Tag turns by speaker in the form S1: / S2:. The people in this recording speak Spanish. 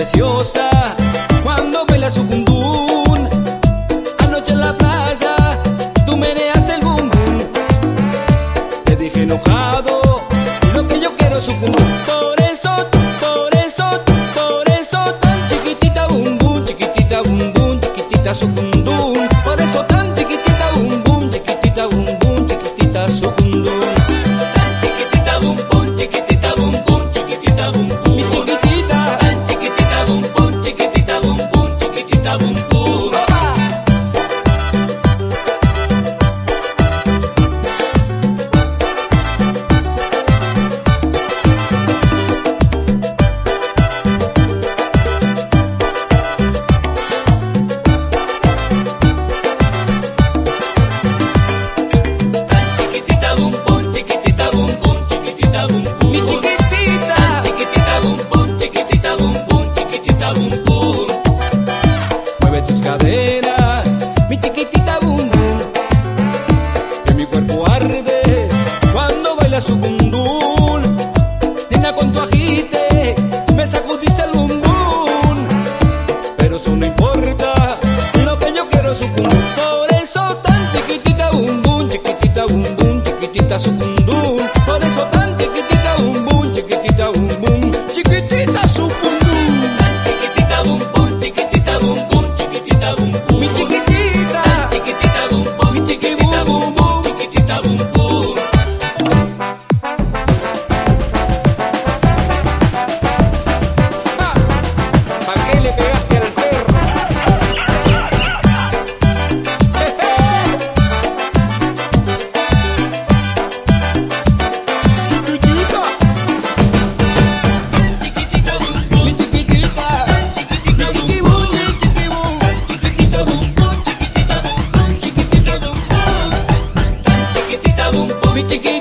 S1: preciosa. cuerpo arde. we.